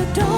so don't